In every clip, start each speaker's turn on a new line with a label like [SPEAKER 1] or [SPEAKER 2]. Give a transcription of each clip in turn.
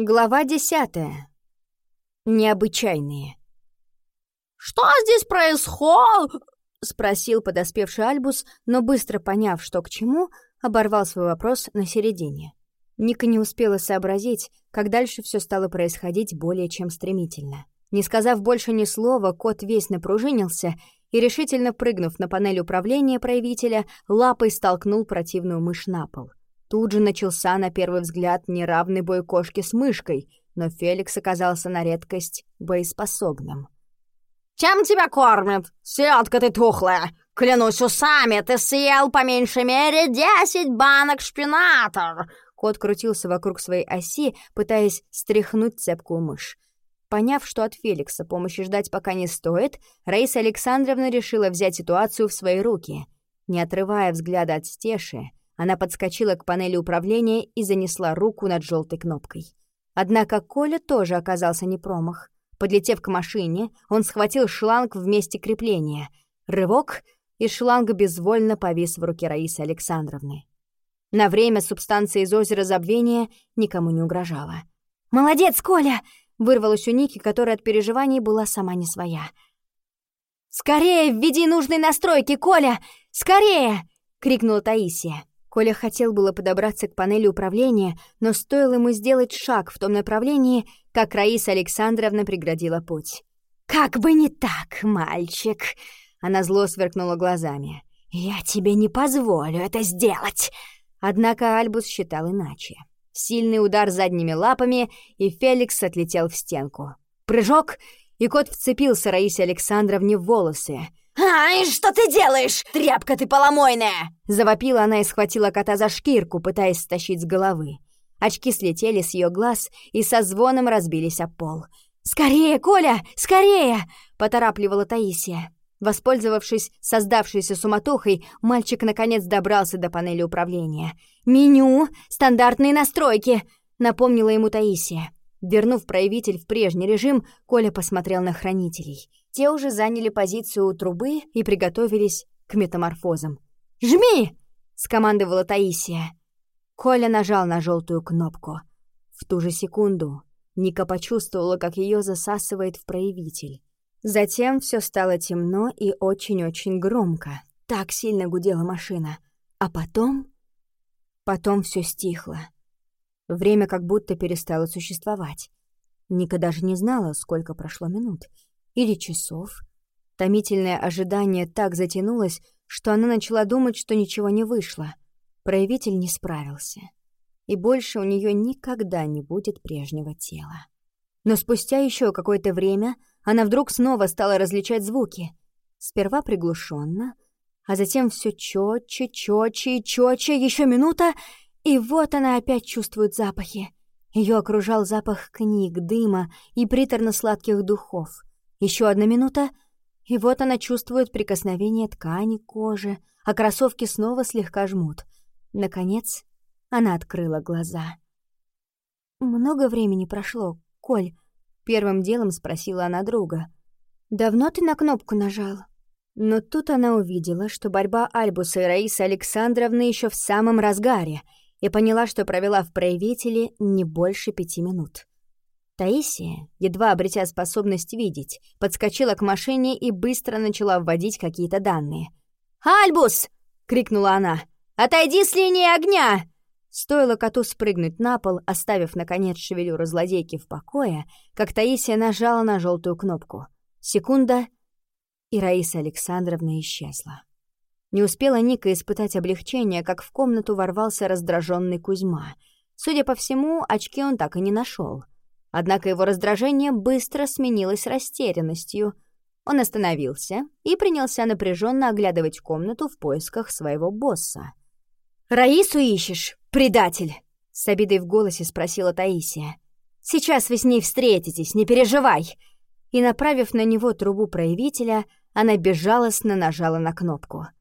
[SPEAKER 1] Глава десятая. Необычайные.
[SPEAKER 2] «Что здесь происходит?»
[SPEAKER 1] — спросил подоспевший Альбус, но быстро поняв, что к чему, оборвал свой вопрос на середине. Ника не успела сообразить, как дальше все стало происходить более чем стремительно. Не сказав больше ни слова, кот весь напружинился и, решительно прыгнув на панель управления проявителя, лапой столкнул противную мышь на пол. Тут же начался, на первый взгляд, неравный бой кошки с мышкой, но Феликс оказался на редкость боеспособным.
[SPEAKER 2] «Чем тебя кормят? Селедка ты тухлая! Клянусь усами, ты съел по меньшей мере десять банок шпината!»
[SPEAKER 1] Кот крутился вокруг своей оси, пытаясь стряхнуть цепкую мышь. Поняв, что от Феликса помощи ждать пока не стоит, Раиса Александровна решила взять ситуацию в свои руки. Не отрывая взгляда от Стеши, она подскочила к панели управления и занесла руку над желтой кнопкой. Однако Коля тоже оказался не промах. Подлетев к машине, он схватил шланг в месте крепления. Рывок, и шланг безвольно повис в руке Раисы Александровны. На время субстанция из озера забвения никому не угрожала. «Молодец, Коля!» — вырвалась у Ники, которая от переживаний была сама не своя. «Скорее введи нужные настройки, Коля! Скорее!» — крикнула Таисия. Коля хотел было подобраться к панели управления, но стоило ему сделать шаг в том направлении, как Раиса Александровна преградила путь. «Как бы не так, мальчик!» Она зло сверкнула глазами. «Я тебе не позволю это сделать!» Однако Альбус считал иначе. Сильный удар задними лапами, и Феликс отлетел в стенку. Прыжок, и кот вцепился Раисе Александровне в волосы —
[SPEAKER 2] «Ай, что ты делаешь, тряпка ты поломойная!»
[SPEAKER 1] Завопила она и схватила кота за шкирку, пытаясь стащить с головы. Очки слетели с ее глаз и со звоном разбились о пол. «Скорее, Коля, скорее!» — поторапливала Таисия. Воспользовавшись создавшейся суматохой, мальчик наконец добрался до панели управления. «Меню! Стандартные настройки!» — напомнила ему Таисия. Вернув проявитель в прежний режим, Коля посмотрел на хранителей. Те уже заняли позицию у трубы и приготовились к метаморфозам. «Жми!» — скомандовала Таисия. Коля нажал на желтую кнопку. В ту же секунду Ника почувствовала, как ее засасывает в проявитель. Затем все стало темно и очень-очень громко. Так сильно гудела машина. А потом... Потом все стихло. Время как будто перестало существовать. Ника даже не знала, сколько прошло минут. Или часов. Томительное ожидание так затянулось, что она начала думать, что ничего не вышло. Проявитель не справился. И больше у нее никогда не будет прежнего тела. Но спустя еще какое-то время она вдруг снова стала различать звуки. Сперва приглушенно, а затем все четче, четче и четче, еще минута, и вот она опять чувствует запахи. Ее окружал запах книг, дыма и приторно-сладких духов. Еще одна минута, и вот она чувствует прикосновение ткани, кожи, а кроссовки снова слегка жмут. Наконец, она открыла глаза. «Много времени прошло, Коль?» — первым делом спросила она друга. «Давно ты на кнопку нажал?» Но тут она увидела, что борьба Альбуса и Раисы Александровны еще в самом разгаре — и поняла, что провела в проявителе не больше пяти минут. Таисия, едва обретя способность видеть, подскочила к машине и быстро начала вводить какие-то данные. «Альбус!» — крикнула она. «Отойди с линии огня!» Стоило коту спрыгнуть на пол, оставив, наконец, шевелюру злодейки в покое, как Таисия нажала на желтую кнопку. Секунда, и Раиса Александровна исчезла. Не успела Ника испытать облегчение, как в комнату ворвался раздраженный Кузьма. Судя по всему, очки он так и не нашел. Однако его раздражение быстро сменилось растерянностью. Он остановился и принялся напряженно оглядывать комнату в поисках своего босса. «Раису ищешь, предатель?» — с обидой в голосе спросила Таисия. «Сейчас вы с ней встретитесь, не переживай!» И, направив на него трубу проявителя, она безжалостно нажала на кнопку —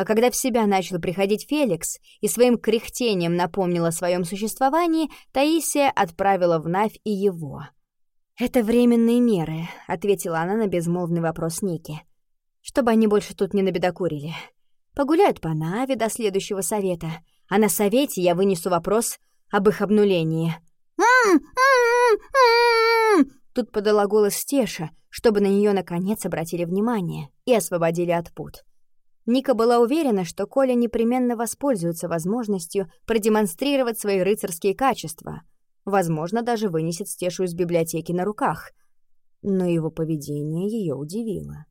[SPEAKER 1] а когда в себя начал приходить Феликс и своим кряхтением напомнил о своем существовании, Таисия отправила в Навь и его. «Это временные меры», — ответила она на безмолвный вопрос Ники. «Чтобы они больше тут не набедокурили. Погуляют по Наве до следующего совета, а на совете я вынесу вопрос об их обнулении». Тут подала голос Стеша, чтобы на нее наконец обратили внимание и освободили от пут. Ника была уверена, что Коля непременно воспользуется возможностью продемонстрировать свои рыцарские качества, возможно, даже вынесет Стешу из библиотеки на руках. Но его поведение ее удивило.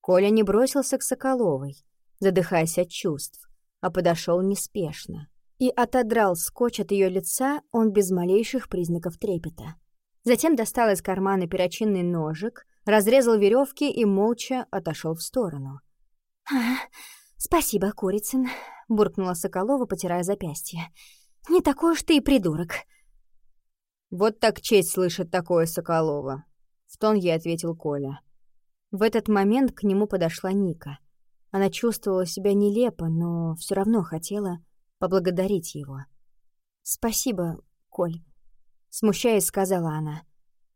[SPEAKER 1] Коля не бросился к Соколовой, задыхаясь от чувств, а подошел неспешно и отодрал скотч от ее лица он без малейших признаков трепета. Затем достал из кармана перочинный ножик, разрезал веревки и молча отошел в сторону.
[SPEAKER 2] «А, «Спасибо, Курицын», — буркнула Соколова, потирая запястье. «Не такой уж ты и придурок».
[SPEAKER 1] «Вот так честь слышит такое Соколова», — в тон ей ответил Коля. В этот момент к нему подошла Ника. Она чувствовала себя нелепо, но все равно хотела поблагодарить его. «Спасибо, Коль», — смущаясь, сказала она.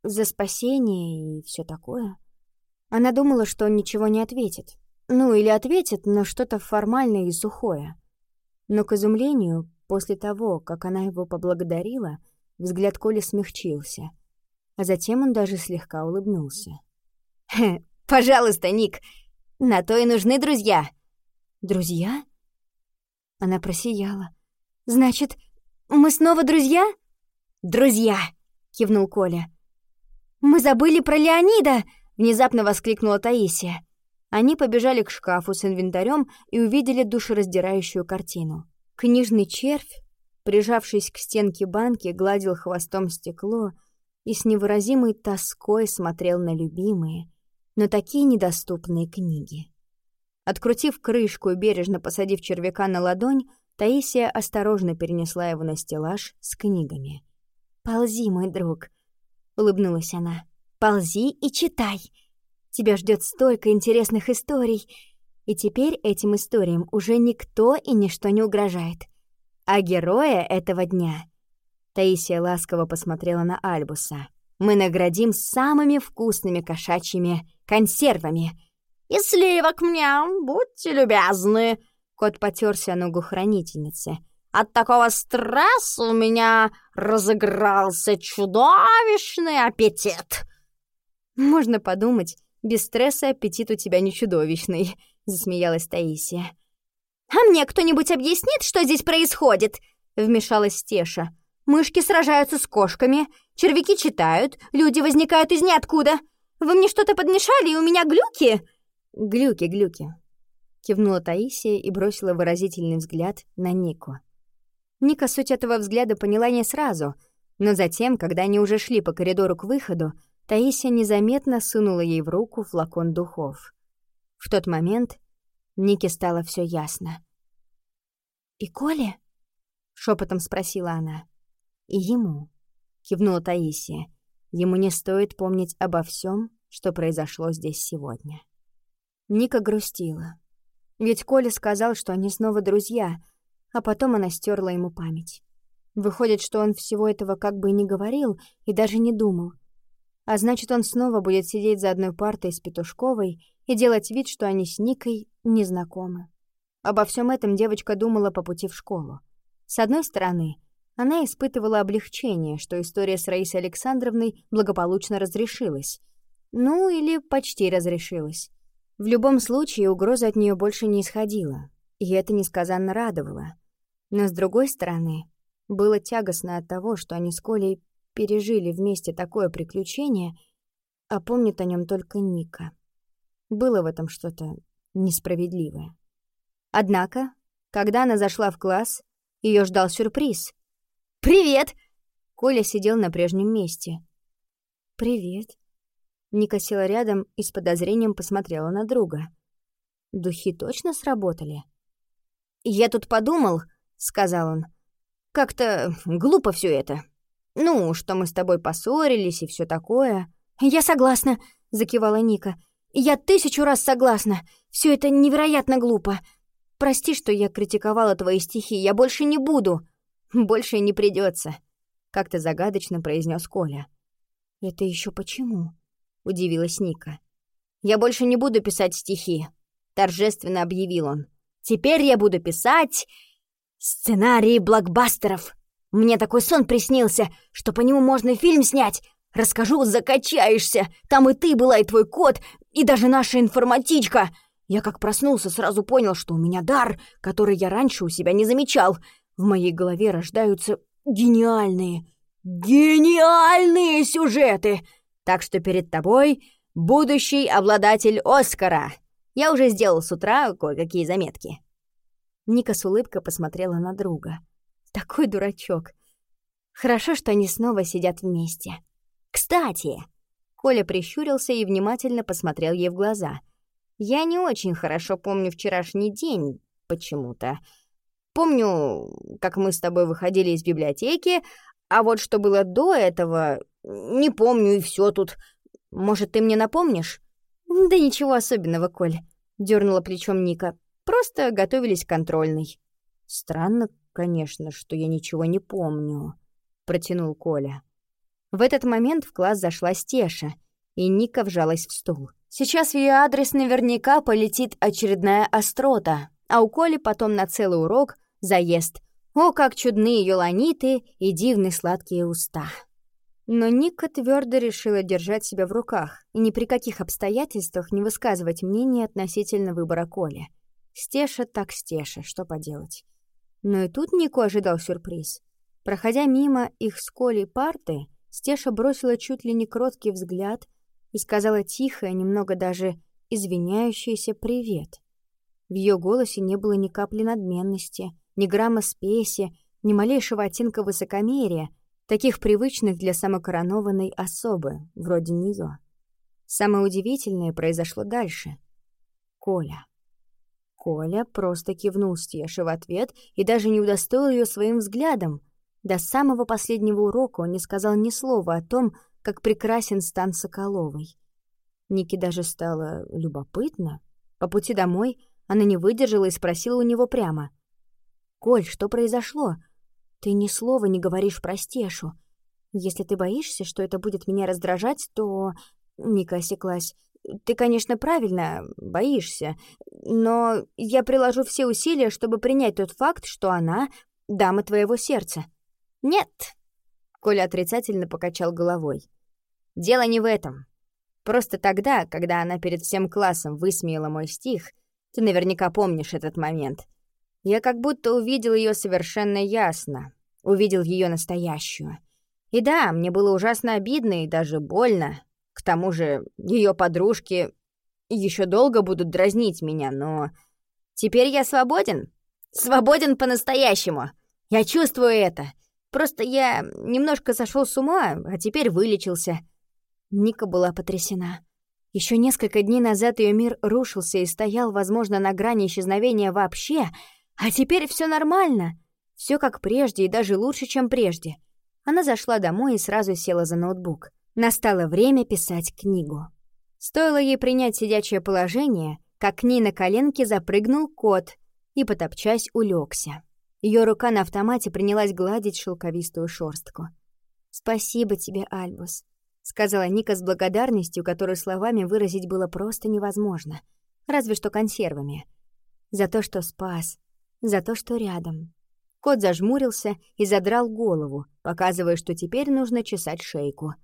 [SPEAKER 1] «За спасение и все такое». Она думала, что он ничего не ответит. Ну, или ответит, но что-то формальное и сухое. Но, к изумлению, после того, как она его поблагодарила, взгляд Коли смягчился. А затем он даже слегка улыбнулся.
[SPEAKER 2] «Пожалуйста, Ник, на то и нужны друзья!»
[SPEAKER 1] «Друзья?» Она просияла. «Значит, мы снова друзья?»
[SPEAKER 2] «Друзья!» — кивнул Коля.
[SPEAKER 1] «Мы забыли про Леонида!» — внезапно воскликнула Таисия. Они побежали к шкафу с инвентарем и увидели душераздирающую картину. Книжный червь, прижавшись к стенке банки, гладил хвостом стекло и с невыразимой тоской смотрел на любимые, но такие недоступные книги. Открутив крышку и бережно посадив червяка на ладонь, Таисия осторожно перенесла его на стеллаж с книгами. «Ползи, мой друг», — улыбнулась она. «Ползи и читай. Тебя ждет столько интересных историй, и теперь этим историям уже никто и ничто не угрожает. А героя этого дня...» Таисия ласково посмотрела на Альбуса. «Мы наградим самыми вкусными кошачьими консервами»,
[SPEAKER 2] и сливок мне, будьте любезны!»
[SPEAKER 1] Кот потерся ногу хранительницы.
[SPEAKER 2] «От такого стресса у меня разыгрался чудовищный аппетит!»
[SPEAKER 1] «Можно подумать, без стресса аппетит у тебя не чудовищный», — засмеялась Таисия.
[SPEAKER 2] «А мне кто-нибудь объяснит, что здесь происходит?» — вмешалась Стеша. «Мышки сражаются с кошками, червяки читают, люди возникают из ниоткуда. Вы мне что-то подмешали, и у меня глюки?»
[SPEAKER 1] «Глюки, глюки», — кивнула Таисия и бросила выразительный взгляд на Нику. Ника суть этого взгляда поняла не сразу, но затем, когда они уже шли по коридору к выходу, Таисия незаметно сунула ей в руку флакон духов. В тот момент Нике стало все ясно. «И Коле?» — шепотом спросила она. «И ему», — кивнула Таисия. «Ему не стоит помнить обо всем, что произошло здесь сегодня». Ника грустила. Ведь Коля сказал, что они снова друзья, а потом она стерла ему память. Выходит, что он всего этого как бы не говорил и даже не думал. А значит, он снова будет сидеть за одной партой с Петушковой и делать вид, что они с Никой не знакомы. Обо всем этом девочка думала по пути в школу. С одной стороны, она испытывала облегчение, что история с Раисой Александровной благополучно разрешилась. Ну, или почти разрешилась. В любом случае, угроза от нее больше не исходила, и это несказанно радовало. Но, с другой стороны, было тягостно от того, что они с Колей пережили вместе такое приключение, а помнит о нем только Ника. Было в этом что-то несправедливое. Однако, когда она зашла в класс, ее ждал сюрприз.
[SPEAKER 2] «Привет!»
[SPEAKER 1] Коля сидел на прежнем месте. «Привет», Ника села рядом и с подозрением посмотрела на друга. Духи точно сработали?
[SPEAKER 2] «Я тут подумал», — сказал он. «Как-то глупо все это. Ну, что мы с тобой поссорились и все такое». «Я согласна», — закивала Ника. «Я тысячу раз согласна. Все это невероятно глупо. Прости, что я критиковала твои стихи. Я больше не буду.
[SPEAKER 1] Больше не придется, как-то загадочно произнес Коля. «Это еще почему?» — удивилась Ника.
[SPEAKER 2] «Я больше не буду писать стихи», — торжественно объявил он. «Теперь я буду писать сценарии блокбастеров. Мне такой сон приснился, что по нему можно фильм снять. Расскажу, закачаешься! Там и ты была, и твой кот, и даже наша информатичка!» Я как проснулся, сразу понял, что у меня дар, который я раньше у себя не замечал. В моей голове рождаются гениальные, гениальные сюжеты. Так что перед тобой будущий обладатель Оскара. Я уже сделал с утра кое-какие заметки». Ника с улыбкой посмотрела на друга. «Такой дурачок. Хорошо, что они снова сидят вместе. Кстати...» Коля прищурился и внимательно посмотрел ей в глаза. «Я не очень хорошо помню вчерашний день почему-то. Помню, как мы с тобой выходили из библиотеки, а вот что было до этого, не помню, и все тут. Может, ты мне напомнишь?» «Да ничего особенного, Коль», — дернула плечом Ника. «Просто готовились к контрольной». «Странно, конечно, что я ничего не помню», — протянул Коля. В этот момент в класс зашла Стеша, и Ника вжалась в стул. Сейчас в ее адрес наверняка полетит очередная острота, а у Коли потом на целый урок заезд. О, как чудны ее ланиты и дивны сладкие уста. Но Ника твердо решила держать себя в руках и ни при каких обстоятельствах не высказывать мнение относительно выбора Коли. Стеша так стеша, что поделать. Но и тут Нику ожидал сюрприз. Проходя мимо их с Колей парты, Стеша бросила чуть ли не кроткий взгляд и сказала тихое, немного даже извиняющееся «привет». В ее голосе не было ни капли надменности, ни грамма спеси, ни малейшего оттенка высокомерия — таких привычных для самокоронованной особы, вроде нее. Самое удивительное произошло дальше. Коля. Коля просто кивнул Стеше в ответ и даже не удостоил ее своим взглядом. До самого последнего урока он не сказал ни слова о том, как прекрасен стан Соколовой. Нике даже стало любопытно. По пути домой она не выдержала и спросила у него прямо. «Коль, что произошло? Ты ни слова не говоришь про Стешу. Если ты боишься, что это будет меня раздражать, то...» Ника осеклась. «Ты, конечно, правильно боишься, но я приложу все усилия, чтобы принять тот факт, что она — дама твоего сердца». «Нет!» — Коля отрицательно покачал головой. «Дело не в этом. Просто тогда, когда она перед всем классом высмеяла мой стих, ты наверняка помнишь этот момент, я как будто увидел ее совершенно ясно, увидел ее настоящую. И да, мне было ужасно обидно и даже больно. К тому же ее подружки еще долго будут дразнить меня, но... Теперь я свободен. Свободен по-настоящему. Я чувствую это. Просто я немножко сошел с ума, а теперь вылечился. Ника была потрясена. Еще несколько дней назад ее мир рушился и стоял, возможно, на грани исчезновения вообще — а теперь все нормально. Все как прежде и даже лучше, чем прежде. Она зашла домой и сразу села за ноутбук. Настало время писать книгу. Стоило ей принять сидячее положение, как к ней на коленке запрыгнул кот и, потопчась, улегся. Ее рука на автомате принялась гладить шелковистую шорстку. «Спасибо тебе, Альбус», — сказала Ника с благодарностью, которую словами выразить было просто невозможно, разве что консервами. «За то, что спас, за то, что рядом. Кот зажмурился и задрал голову, показывая, что теперь нужно чесать шейку.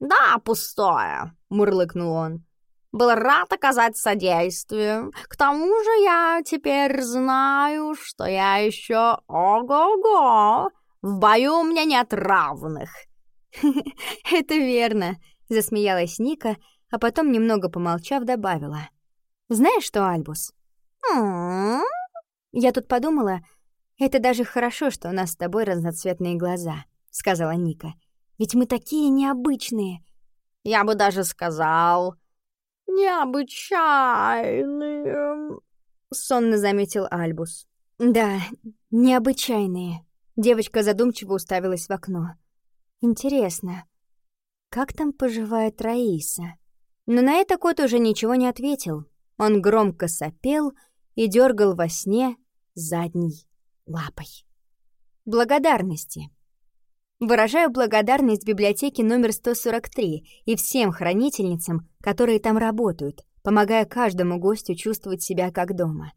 [SPEAKER 3] «Да, пустое», — мурлыкнул он. «Был рад оказать содействие. К тому же я теперь знаю, что я еще ого-го. В бою у меня нет равных».
[SPEAKER 2] «Это верно», — засмеялась Ника, а потом, немного помолчав, добавила. «Знаешь что, Альбус?»
[SPEAKER 3] «М-м-м»,
[SPEAKER 2] «Я тут подумала, это даже хорошо, что у нас с тобой разноцветные глаза», — сказала Ника. «Ведь мы такие необычные».
[SPEAKER 3] «Я бы даже сказал, необычайные», —
[SPEAKER 2] сонно заметил Альбус. «Да, необычайные». Девочка задумчиво уставилась в окно. «Интересно, как там поживает Раиса?» Но на это кот уже ничего не ответил. Он громко сопел и дергал во сне задней лапой. Благодарности. Выражаю благодарность библиотеке номер 143 и всем хранительницам, которые там работают, помогая каждому гостю чувствовать себя как дома.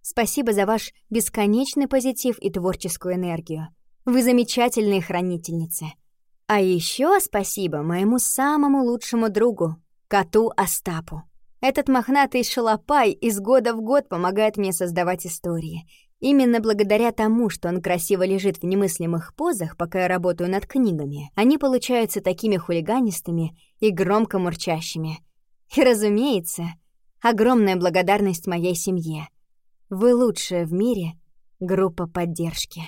[SPEAKER 2] Спасибо за ваш бесконечный позитив и творческую энергию. Вы замечательные хранительницы.
[SPEAKER 1] А еще спасибо моему самому лучшему другу, коту Остапу. Этот мохнатый шалопай из года в год помогает мне создавать истории. Именно благодаря тому, что он красиво лежит в немыслимых позах, пока я работаю над книгами, они получаются такими хулиганистыми и громко мурчащими. И, разумеется, огромная благодарность моей семье. Вы лучшая в мире группа поддержки.